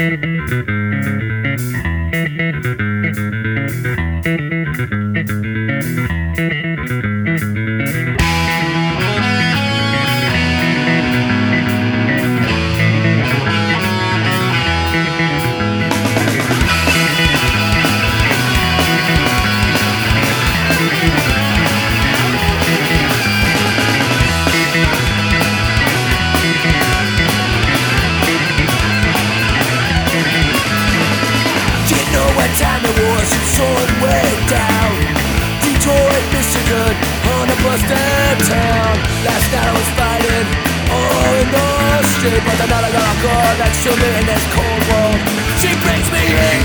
Müzik Detroit way down. Detroit, Michigan On a bus downtown Last night I was fighting All in the street But I'm not a girl that's should me in this cold world She brings me in.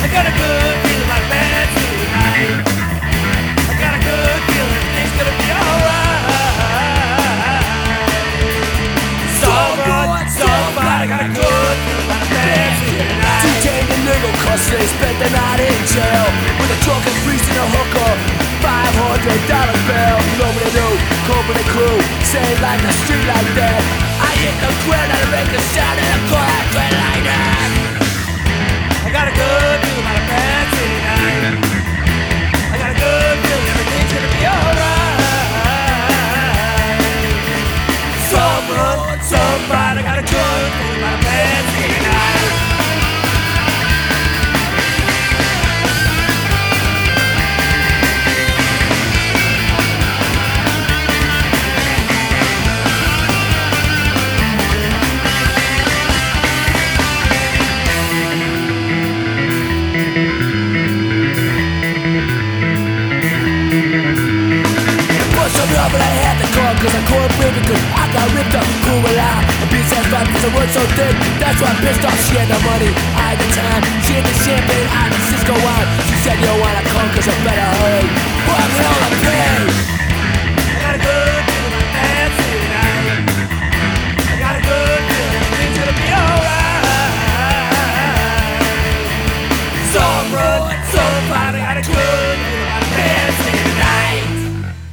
I got a good feeling like tonight. I got a good feeling things gonna be alright. Gotta go house, they spent the night in jail With a drunken priest and a hooker. $500 bill. Nobody knew, the crew Same like a street like that I hit the ground and I make a sound and I call out Cause I because I got ripped up Cool well a bitch ass five because I work so thick That's why I pissed off She had no money, I had the time. She had the champagne, I had the Cisco wine. She said yo wanna come cause I better hurry Fuck it all I pay I gotta I gotta things gonna be alright. So so I gotta